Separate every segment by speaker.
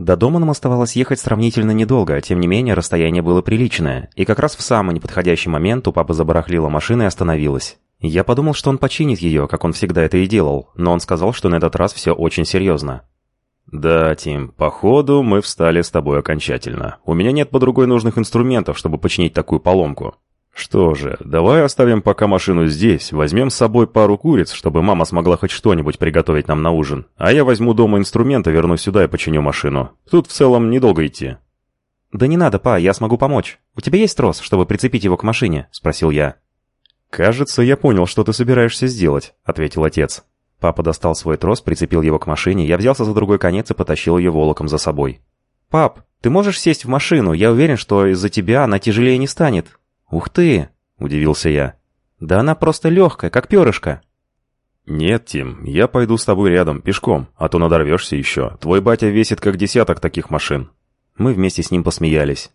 Speaker 1: До дома нам оставалось ехать сравнительно недолго, тем не менее расстояние было приличное, и как раз в самый неподходящий момент у папы забарахлила машина и остановилась. Я подумал, что он починит ее, как он всегда это и делал, но он сказал, что на этот раз все очень серьезно.
Speaker 2: «Да, Тим, походу мы встали с тобой окончательно. У меня нет под рукой нужных инструментов, чтобы починить такую поломку. Что же, давай оставим пока машину здесь, возьмем с собой пару куриц, чтобы мама смогла хоть что-нибудь приготовить нам на ужин. А я возьму дома инструменты, вернусь сюда и починю машину. Тут в целом недолго идти».
Speaker 1: «Да не надо, па, я смогу помочь. У тебя есть трос, чтобы прицепить его к машине?» – спросил я.
Speaker 2: «Кажется, я понял, что ты собираешься сделать», — ответил отец.
Speaker 1: Папа достал свой трос, прицепил его к машине, я взялся за другой конец и потащил ее волоком за собой. «Пап, ты можешь сесть в машину? Я уверен, что из-за тебя она тяжелее не станет». «Ух ты!» — удивился я. «Да она просто легкая, как перышко».
Speaker 2: «Нет, Тим, я пойду с тобой рядом, пешком, а то надорвешься еще. Твой батя весит как десяток таких машин».
Speaker 1: Мы вместе с ним посмеялись.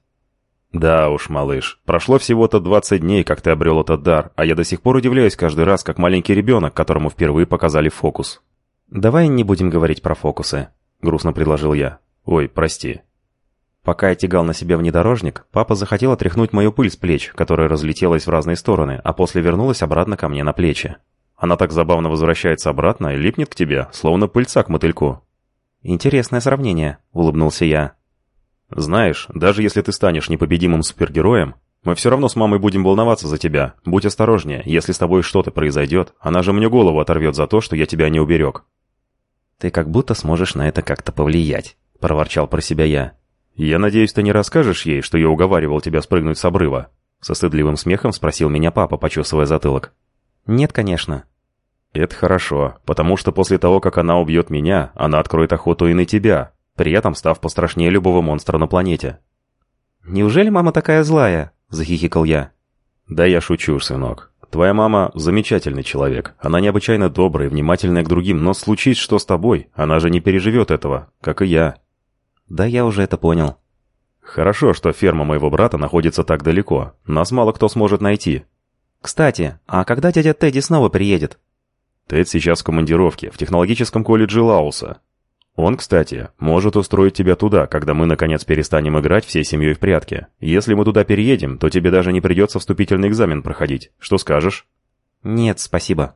Speaker 2: «Да уж, малыш, прошло всего-то 20 дней, как ты обрел этот дар, а я до сих пор удивляюсь каждый раз, как маленький ребенок, которому впервые показали фокус».
Speaker 1: «Давай не будем говорить про фокусы», — грустно предложил я.
Speaker 2: «Ой, прости».
Speaker 1: Пока я тягал на себе внедорожник, папа захотел отряхнуть мою пыль с плеч, которая разлетелась в разные стороны, а после вернулась обратно ко мне на плечи.
Speaker 2: Она так забавно возвращается обратно и липнет к тебе, словно пыльца к мотыльку.
Speaker 1: «Интересное сравнение», — улыбнулся я.
Speaker 2: Знаешь, даже если ты станешь непобедимым супергероем, мы все равно с мамой будем волноваться за тебя. Будь осторожнее, если с тобой что-то произойдет, она же мне голову оторвет за то, что я тебя не уберег».
Speaker 1: «Ты как будто сможешь на это как-то повлиять», — проворчал про себя я.
Speaker 2: «Я надеюсь, ты не расскажешь ей, что я уговаривал тебя спрыгнуть с обрыва?» Со стыдливым смехом спросил меня папа, почесывая затылок.
Speaker 1: «Нет, конечно».
Speaker 2: «Это хорошо, потому что после того, как она убьет меня, она откроет охоту и на тебя, при этом став пострашнее любого монстра на планете.
Speaker 1: «Неужели мама такая злая?» – захихикал я.
Speaker 2: «Да я шучу, сынок. Твоя мама замечательный человек. Она необычайно добрая и внимательная к другим, но случись что с тобой, она же не переживет этого, как и я».
Speaker 1: «Да я уже это понял».
Speaker 2: «Хорошо, что ферма моего брата находится так далеко. Нас мало кто сможет найти».
Speaker 1: «Кстати, а когда дядя Тедди снова приедет?»
Speaker 2: «Тед сейчас в командировке, в технологическом колледже Лауса. Он, кстати, может устроить тебя туда, когда мы, наконец, перестанем играть всей семьей в прятки. Если мы туда переедем, то тебе даже не придется вступительный экзамен проходить. Что скажешь?»
Speaker 1: «Нет, спасибо».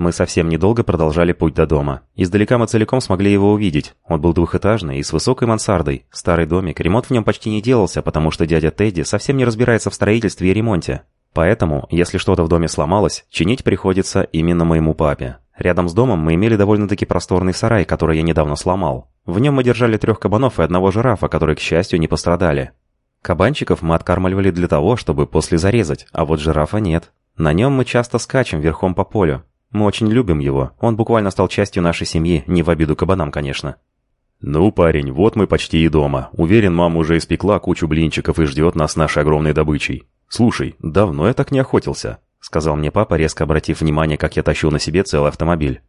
Speaker 1: Мы совсем недолго продолжали путь до дома. Издалека мы целиком смогли его увидеть. Он был двухэтажный и с высокой мансардой. Старый домик, ремонт в нем почти не делался, потому что дядя Тедди совсем не разбирается в строительстве и ремонте. Поэтому, если что-то в доме сломалось, чинить приходится именно моему папе. Рядом с домом мы имели довольно-таки просторный сарай, который я недавно сломал. В нем мы держали трех кабанов и одного жирафа, которые, к счастью, не пострадали. Кабанчиков мы откармливали для того, чтобы после зарезать, а вот жирафа нет. На нем мы часто скачем верхом по полю. Мы очень любим его, он буквально стал частью нашей семьи, не в обиду кабанам, конечно.
Speaker 2: «Ну, парень, вот мы почти и дома. Уверен, мама уже испекла кучу блинчиков и ждет нас нашей огромной добычей. Слушай, давно я так не охотился. — сказал мне папа, резко обратив внимание, как я тащу на себе целый автомобиль.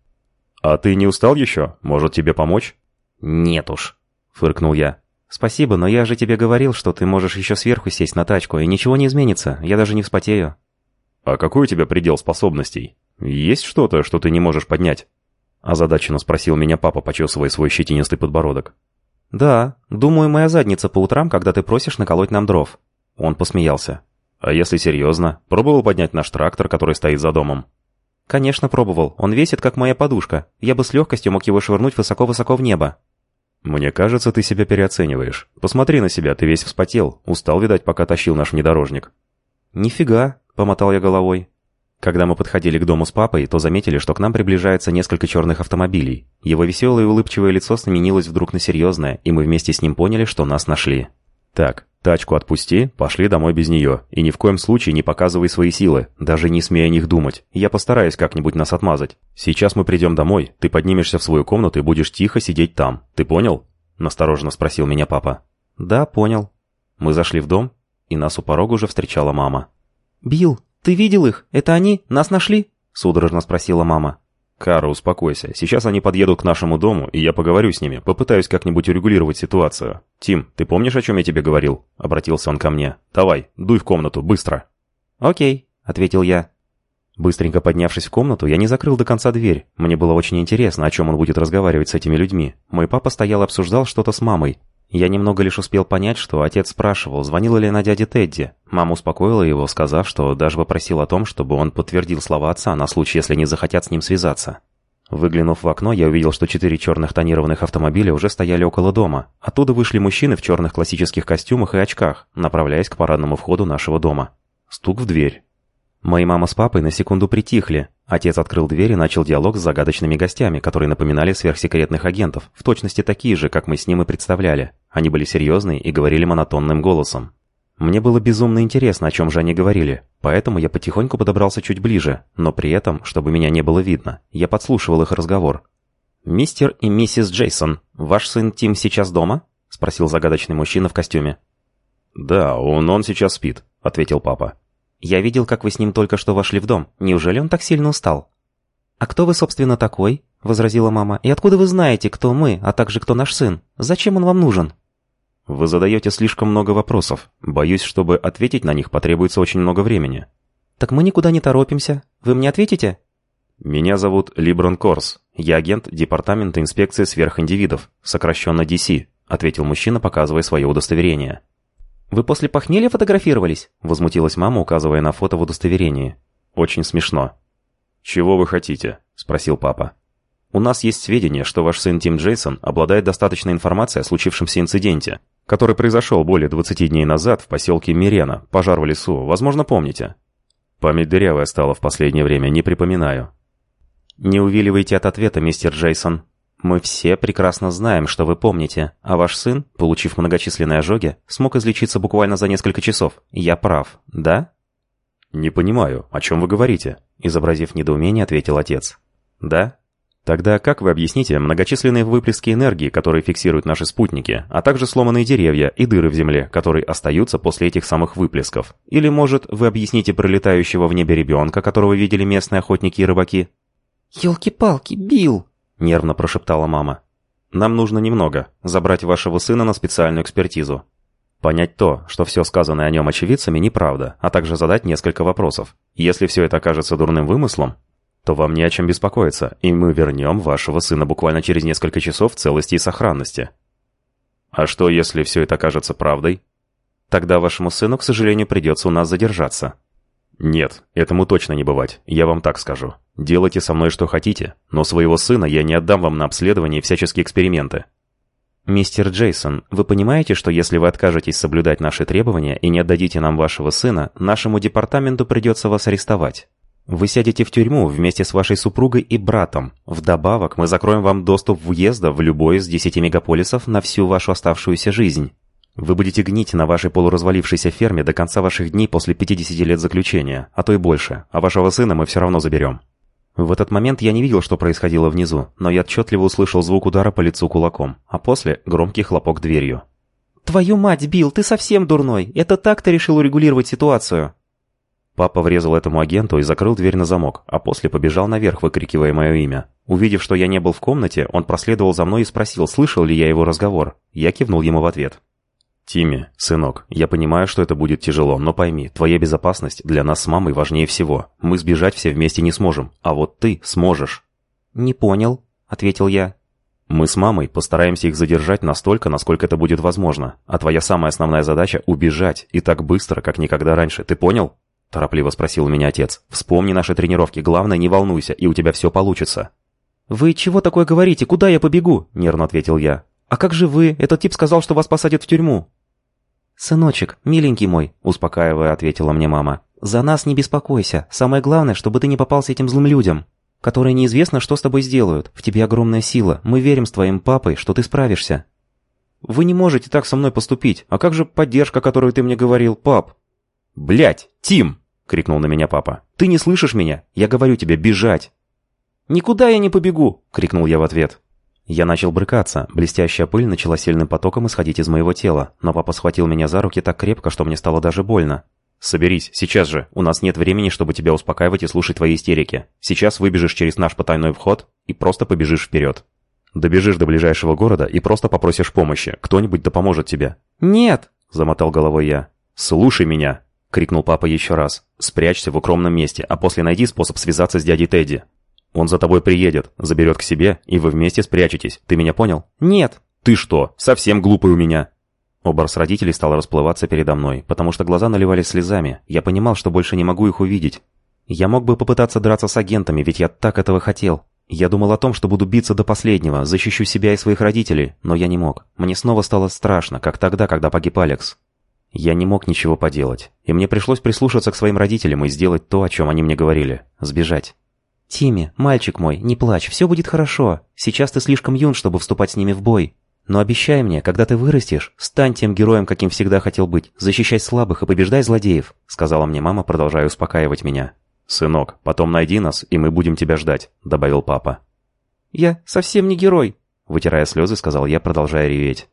Speaker 2: «А ты не устал еще? Может, тебе помочь?»
Speaker 1: «Нет уж», — фыркнул я. «Спасибо, но я же тебе говорил, что ты можешь еще сверху сесть на тачку, и ничего не изменится, я даже не вспотею».
Speaker 2: «А какой у тебя предел способностей? Есть что-то, что ты не можешь поднять?» Озадаченно спросил меня папа, почесывая свой щетинистый подбородок.
Speaker 1: «Да, думаю, моя задница по утрам, когда ты просишь наколоть нам дров». Он посмеялся.
Speaker 2: А если серьезно, пробовал поднять наш трактор, который стоит за домом?
Speaker 1: Конечно, пробовал. Он весит, как моя подушка. Я бы с легкостью мог его швырнуть высоко-высоко в небо.
Speaker 2: Мне кажется, ты себя переоцениваешь. Посмотри на себя, ты весь вспотел. Устал, видать, пока тащил наш внедорожник.
Speaker 1: Нифига, помотал я головой. Когда мы подходили к дому с папой, то заметили, что к нам приближается несколько черных автомобилей. Его веселое и улыбчивое лицо сменилось вдруг на серьезное, и мы вместе с ним поняли, что нас нашли.
Speaker 2: Так, Тачку отпусти, пошли домой без нее. И ни в коем случае не показывай свои силы, даже не смей о них думать. Я постараюсь как-нибудь нас отмазать. Сейчас мы придем домой, ты поднимешься в свою комнату и будешь тихо сидеть там. Ты понял?» Настороженно спросил меня папа.
Speaker 1: «Да, понял». Мы зашли в дом, и нас у порога уже встречала мама. «Билл, ты видел их? Это они? Нас нашли?» Судорожно спросила мама.
Speaker 2: «Кара, успокойся. Сейчас они подъедут к нашему дому, и я поговорю с ними, попытаюсь как-нибудь урегулировать ситуацию. Тим, ты помнишь, о чем я тебе говорил?» Обратился он ко мне. «Давай, дуй в комнату, быстро!»
Speaker 1: «Окей», — ответил я. Быстренько поднявшись в комнату, я не закрыл до конца дверь. Мне было очень интересно, о чем он будет разговаривать с этими людьми. Мой папа стоял и обсуждал что-то с мамой. Я немного лишь успел понять, что отец спрашивал, звонила ли на дяде Тедди. Мама успокоила его, сказав, что даже попросил о том, чтобы он подтвердил слова отца на случай, если не захотят с ним связаться. Выглянув в окно, я увидел, что четыре черных тонированных автомобиля уже стояли около дома. Оттуда вышли мужчины в черных классических костюмах и очках, направляясь к парадному входу нашего дома. Стук в дверь. Мои мама с папой на секунду притихли. Отец открыл дверь и начал диалог с загадочными гостями, которые напоминали сверхсекретных агентов, в точности такие же, как мы с ним и представляли. Они были серьезные и говорили монотонным голосом. Мне было безумно интересно, о чем же они говорили, поэтому я потихоньку подобрался чуть ближе, но при этом, чтобы меня не было видно, я подслушивал их разговор. «Мистер и миссис Джейсон, ваш сын Тим сейчас дома?» — спросил загадочный мужчина в костюме.
Speaker 2: «Да, он, он сейчас спит», — ответил папа.
Speaker 1: «Я видел, как вы с ним только что вошли в дом. Неужели он так сильно устал?» «А кто вы, собственно, такой?» — возразила мама. «И откуда вы знаете, кто мы, а также кто наш сын? Зачем он вам нужен?»
Speaker 2: «Вы задаете слишком много вопросов. Боюсь, чтобы ответить на них потребуется очень много времени».
Speaker 1: «Так мы никуда не торопимся. Вы мне ответите?»
Speaker 2: «Меня зовут Либрон Корс. Я агент Департамента инспекции сверхиндивидов, сокращенно DC», — ответил мужчина, показывая свое удостоверение.
Speaker 1: «Вы после похмелья фотографировались?» — возмутилась мама, указывая на фото в удостоверении.
Speaker 2: «Очень смешно». «Чего вы хотите?» — спросил папа. «У нас есть сведения, что ваш сын Тим Джейсон обладает достаточной информацией о случившемся инциденте, который произошел более 20 дней назад в поселке Мирена, пожар в лесу, возможно, помните?» «Память дырявая стала в последнее время, не припоминаю».
Speaker 1: «Не увиливайте от ответа, мистер Джейсон», мы все прекрасно знаем, что вы помните, а ваш сын, получив многочисленные ожоги, смог излечиться буквально за несколько часов. Я прав, да?
Speaker 2: Не понимаю, о чем вы говорите? Изобразив недоумение, ответил отец.
Speaker 1: Да?
Speaker 2: Тогда как вы объясните многочисленные выплески энергии, которые фиксируют наши спутники, а также сломанные деревья и дыры в земле, которые остаются после этих самых выплесков? Или, может, вы объясните пролетающего в небе ребенка, которого видели местные охотники и рыбаки?
Speaker 1: «Елки-палки, Билл!»
Speaker 2: Нервно прошептала мама. «Нам нужно немного. Забрать вашего сына на специальную экспертизу. Понять то, что все сказанное о нем очевидцами неправда, а также задать несколько вопросов. Если все это окажется дурным вымыслом, то вам не о чем беспокоиться, и мы вернем вашего сына буквально через несколько часов в целости и сохранности. А что, если все это окажется правдой? Тогда вашему сыну, к сожалению, придется у нас задержаться. «Нет, этому точно не бывать, я вам так скажу. Делайте со мной что хотите, но своего сына я не отдам вам на обследование и всяческие эксперименты».
Speaker 1: «Мистер Джейсон, вы понимаете, что если вы откажетесь соблюдать наши требования и не отдадите нам вашего сына, нашему департаменту придется вас арестовать? Вы сядете в тюрьму вместе с вашей супругой и братом. Вдобавок, мы закроем вам доступ въезда в любой из десяти мегаполисов на всю вашу оставшуюся жизнь». Вы будете гнить на вашей полуразвалившейся ферме до конца ваших дней после 50 лет заключения, а то и больше, а вашего сына мы все равно заберем». В этот момент я не видел, что происходило внизу, но я отчетливо услышал звук удара по лицу кулаком, а после — громкий хлопок дверью. «Твою мать, Билл, ты совсем дурной! Это так ты решил урегулировать ситуацию!»
Speaker 2: Папа врезал этому агенту и закрыл дверь на замок, а после побежал наверх, выкрикивая мое имя. Увидев, что я не был в комнате, он проследовал за мной и спросил, слышал ли я его разговор. Я кивнул ему в ответ. «Тимми, сынок, я понимаю, что это будет тяжело, но пойми, твоя безопасность для нас с мамой важнее всего. Мы сбежать все вместе не сможем, а вот ты сможешь».
Speaker 1: «Не понял», — ответил я.
Speaker 2: «Мы с мамой постараемся их задержать настолько, насколько это будет возможно, а твоя самая основная задача — убежать, и так быстро, как никогда раньше, ты понял?» Торопливо спросил меня отец. «Вспомни наши тренировки, главное, не волнуйся, и у тебя все получится».
Speaker 1: «Вы чего такое говорите? Куда я побегу?» — нервно ответил я. «А как же вы? Этот тип сказал, что вас посадят в тюрьму». «Сыночек, миленький мой», — успокаивая, ответила мне мама. «За нас не беспокойся. Самое главное, чтобы ты не попался этим злым людям, которые неизвестно, что с тобой сделают. В тебе огромная сила. Мы верим с твоим папой, что ты справишься».
Speaker 2: «Вы не можете так со мной поступить. А как же поддержка, о которой ты мне говорил, пап?»
Speaker 1: «Блядь, Тим!» — крикнул на меня папа. «Ты не слышишь меня? Я говорю тебе бежать!» «Никуда я не побегу!» — крикнул я в ответ. Я начал брыкаться, блестящая пыль начала сильным потоком исходить из моего тела, но папа схватил меня за руки так крепко, что мне стало даже больно. «Соберись, сейчас же. У нас нет времени, чтобы тебя успокаивать и слушать твои истерики. Сейчас выбежишь через наш потайной вход и просто побежишь вперед. Добежишь до ближайшего города и просто попросишь помощи. Кто-нибудь да поможет тебе». «Нет!»
Speaker 2: — замотал головой я. «Слушай меня!» — крикнул папа еще раз. «Спрячься в укромном месте, а после найди способ связаться с дядей Тедди. Он за тобой приедет, заберет к себе, и вы вместе спрячетесь. Ты меня понял?»
Speaker 1: «Нет».
Speaker 2: «Ты что, совсем глупый у меня?»
Speaker 1: Образ родителей стал расплываться передо мной, потому что глаза наливались слезами. Я понимал, что больше не могу их увидеть. Я мог бы попытаться драться с агентами, ведь я так этого хотел. Я думал о том, что буду биться до последнего, защищу себя и своих родителей, но я не мог. Мне снова стало страшно, как тогда, когда погиб Алекс. Я не мог ничего поделать, и мне пришлось прислушаться к своим родителям и сделать то, о чем они мне говорили – сбежать. «Тимми, мальчик мой, не плачь, все будет хорошо. Сейчас ты слишком юн, чтобы вступать с ними в бой. Но обещай мне, когда ты вырастешь, стань тем героем, каким всегда хотел быть. Защищай слабых и побеждай злодеев», — сказала мне мама, продолжая успокаивать меня.
Speaker 2: «Сынок, потом найди нас, и мы будем тебя ждать», — добавил папа.
Speaker 3: «Я совсем не герой», —
Speaker 1: вытирая слезы, сказал я, продолжая реветь.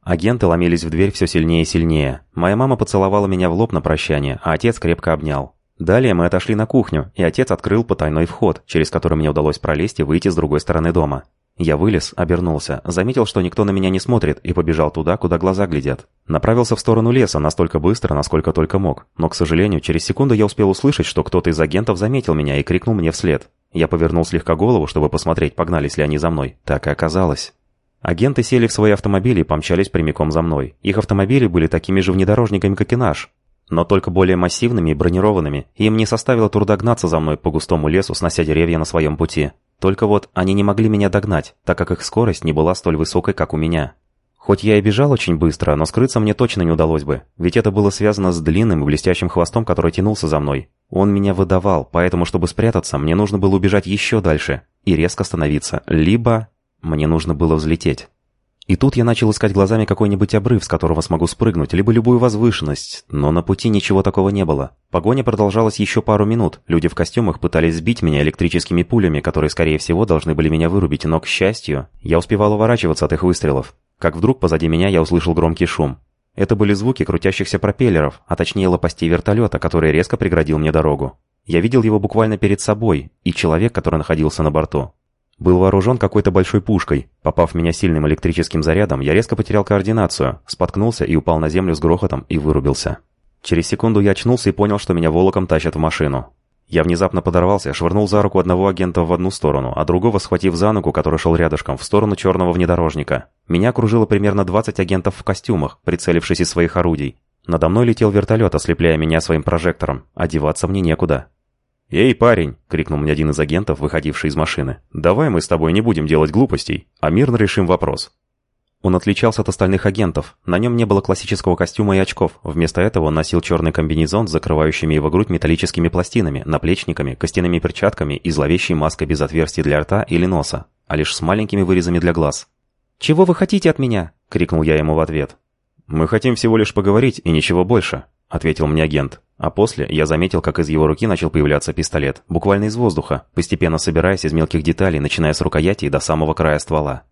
Speaker 1: Агенты ломились в дверь все сильнее и сильнее. Моя мама поцеловала меня в лоб на прощание, а отец крепко обнял. Далее мы отошли на кухню, и отец открыл потайной вход, через который мне удалось пролезть и выйти с другой стороны дома. Я вылез, обернулся, заметил, что никто на меня не смотрит, и побежал туда, куда глаза глядят. Направился в сторону леса настолько быстро, насколько только мог. Но, к сожалению, через секунду я успел услышать, что кто-то из агентов заметил меня и крикнул мне вслед. Я повернул слегка голову, чтобы посмотреть, погнались ли они за мной. Так и оказалось. Агенты сели в свои автомобили и помчались прямиком за мной. Их автомобили были такими же внедорожниками, как и наш, но только более массивными и бронированными, им не составило труда гнаться за мной по густому лесу, снося деревья на своем пути. Только вот они не могли меня догнать, так как их скорость не была столь высокой, как у меня. Хоть я и бежал очень быстро, но скрыться мне точно не удалось бы, ведь это было связано с длинным и блестящим хвостом, который тянулся за мной. Он меня выдавал, поэтому, чтобы спрятаться, мне нужно было убежать еще дальше и резко остановиться, либо мне нужно было взлететь. И тут я начал искать глазами какой-нибудь обрыв, с которого смогу спрыгнуть, либо любую возвышенность, но на пути ничего такого не было. Погоня продолжалась еще пару минут. Люди в костюмах пытались сбить меня электрическими пулями, которые, скорее всего, должны были меня вырубить, но, к счастью, я успевал уворачиваться от их выстрелов. Как вдруг позади меня я услышал громкий шум. Это были звуки крутящихся пропеллеров, а точнее лопастей вертолета, который резко преградил мне дорогу. Я видел его буквально перед собой, и человек, который находился на борту был вооружен какой-то большой пушкой. Попав в меня сильным электрическим зарядом, я резко потерял координацию, споткнулся и упал на землю с грохотом и вырубился. Через секунду я очнулся и понял, что меня волоком тащат в машину. Я внезапно подорвался, швырнул за руку одного агента в одну сторону, а другого, схватив за ногу, который шел рядышком, в сторону черного внедорожника. Меня окружило примерно 20 агентов в костюмах, прицелившись из своих орудий. Надо мной летел вертолет, ослепляя меня своим прожектором. Одеваться мне некуда.
Speaker 2: «Эй, парень!» — крикнул мне один из агентов, выходивший из машины. «Давай мы с тобой не будем делать глупостей, а мирно решим вопрос».
Speaker 1: Он отличался от остальных агентов. На нем не было классического костюма и очков. Вместо этого он носил черный комбинезон с закрывающими его грудь металлическими пластинами, наплечниками, костяными перчатками и зловещей маской без отверстий для рта или носа, а лишь с маленькими вырезами для глаз.
Speaker 3: «Чего вы хотите от меня?» — крикнул я ему в ответ.
Speaker 2: «Мы хотим всего лишь поговорить и ничего больше», — ответил мне агент.
Speaker 1: А после я заметил, как из его руки начал появляться пистолет, буквально из воздуха, постепенно собираясь из мелких деталей, начиная с рукояти до самого края ствола.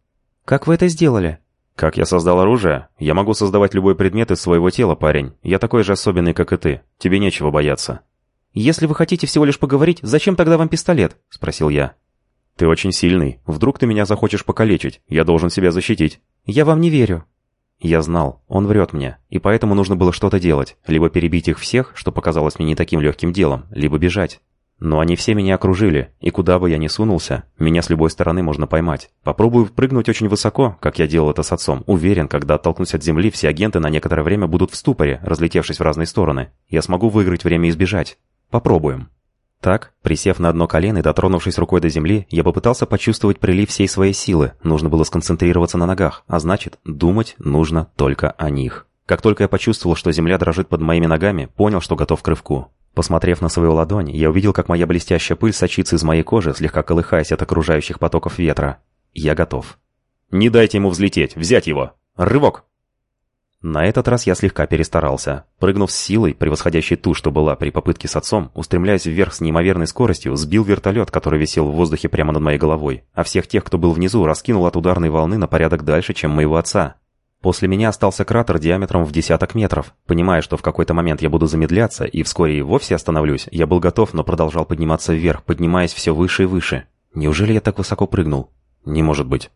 Speaker 3: «Как вы это сделали?»
Speaker 2: «Как я создал оружие? Я могу создавать любой предмет из своего тела, парень. Я такой же особенный, как и ты. Тебе нечего бояться».
Speaker 3: «Если вы хотите всего лишь поговорить, зачем тогда вам пистолет?» – спросил я.
Speaker 2: «Ты очень сильный. Вдруг ты меня захочешь покалечить. Я должен себя защитить».
Speaker 3: «Я вам не верю».
Speaker 1: Я знал, он врет мне, и поэтому нужно было что-то делать, либо перебить их всех, что показалось мне не таким легким делом, либо бежать. Но они все меня окружили, и куда бы я ни сунулся, меня с любой стороны можно поймать. Попробую прыгнуть очень высоко, как я делал это с отцом. Уверен, когда оттолкнусь от земли, все агенты на некоторое время будут в ступоре, разлетевшись в разные стороны. Я смогу выиграть время и сбежать. Попробуем. Так, присев на одно колено и дотронувшись рукой до земли, я попытался почувствовать прилив всей своей силы. Нужно было сконцентрироваться на ногах, а значит, думать нужно только о них. Как только я почувствовал, что земля дрожит под моими ногами, понял, что готов к рывку. Посмотрев на свою ладонь, я увидел, как моя блестящая пыль сочится из моей кожи, слегка колыхаясь от окружающих потоков ветра. Я готов.
Speaker 2: «Не дайте ему взлететь! Взять его! Рывок!»
Speaker 1: На этот раз я слегка перестарался. Прыгнув с силой, превосходящей ту, что была при попытке с отцом, устремляясь вверх с неимоверной скоростью, сбил вертолет, который висел в воздухе прямо над моей головой, а всех тех, кто был внизу, раскинул от ударной волны на порядок дальше, чем моего отца. После меня остался кратер диаметром в десяток метров. Понимая, что в какой-то момент я буду замедляться и вскоре и вовсе остановлюсь, я был готов, но продолжал подниматься вверх, поднимаясь все выше и выше. Неужели я так высоко прыгнул? Не может быть.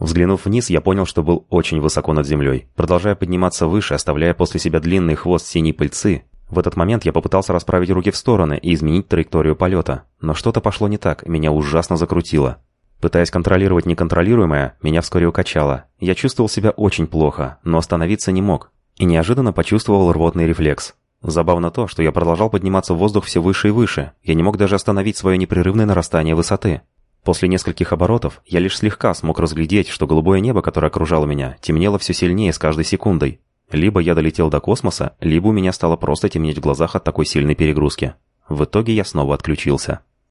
Speaker 1: Взглянув вниз, я понял, что был очень высоко над землей. Продолжая подниматься выше, оставляя после себя длинный хвост синей пыльцы, в этот момент я попытался расправить руки в стороны и изменить траекторию полета. Но что-то пошло не так, меня ужасно закрутило. Пытаясь контролировать неконтролируемое, меня вскоре укачало. Я чувствовал себя очень плохо, но остановиться не мог. И неожиданно почувствовал рвотный рефлекс. Забавно то, что я продолжал подниматься в воздух все выше и выше. Я не мог даже остановить свое непрерывное нарастание высоты. После нескольких оборотов я лишь слегка смог разглядеть, что голубое небо, которое окружало меня, темнело все сильнее с каждой секундой. Либо я долетел до космоса, либо у меня стало просто темнеть в глазах от такой сильной перегрузки. В итоге я снова отключился.